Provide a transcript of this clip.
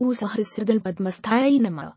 وسهر السرد البد مستعينما